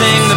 sing